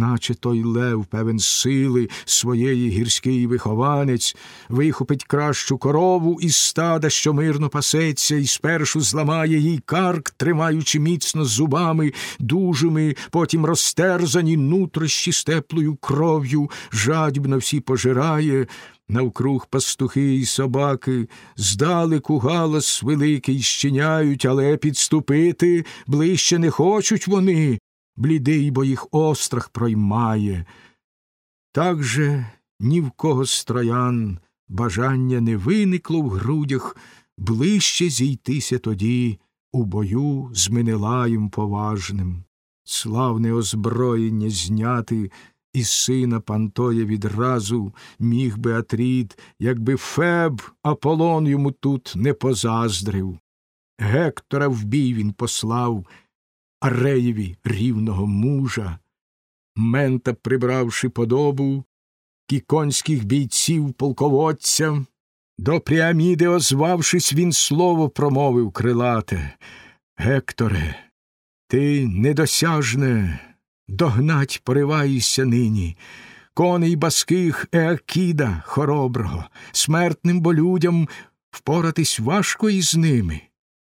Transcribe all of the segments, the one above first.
наче той лев, певен сили своєї гірський вихованець, вихопить кращу корову із стада, що мирно пасеться, і спершу зламає їй карк, тримаючи міцно зубами, дужими, потім розтерзані нутрощі з теплою кров'ю, жадібно всі пожирає. Навкруг пастухи й собаки, здалеку галас великий щиняють, але підступити ближче не хочуть вони, блідий, бо їх острах проймає. Так же ні в кого з троян бажання не виникло в грудях ближче зійтися тоді у бою з Менелаєм поважним, славне озброєння зняти із сина Пантоя відразу міг би Атрід, якби Феб Аполлон йому тут не позаздрив. Гектора в бій він послав Ареєві рівного мужа, мента, прибравши подобу, кіконських бійців полководця, до Пріаміди, озвавшись, він слово промовив крилате. Гекторе, ти недосяжне, догнать пориваєшся нині, коней баских Еакіда хороброго, смертним бо людям впоратись важко із ними,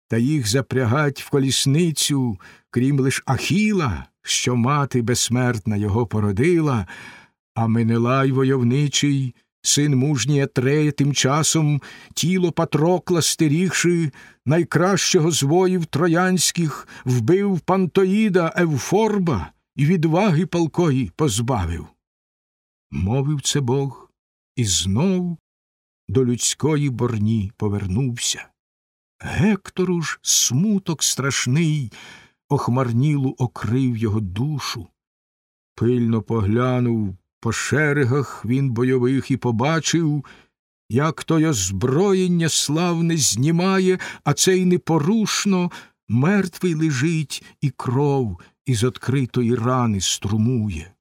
та їх запрягать в колісницю, крім лиш Ахіла, що мати безсмертна його породила, а Менелай войовничий, син мужній Атрея, тим часом тіло Патрокла стерігши, найкращого з воїв троянських, вбив Пантоїда Евфорба і відваги палкої позбавив. Мовив це Бог, і знов до людської борні повернувся. Гектору ж смуток страшний охмарнілу окрив його душу. Пильно поглянув по шерегах він бойових і побачив, як той озброєння славне знімає, а цей непорушно мертвий лежить і кров із откритої рани струмує.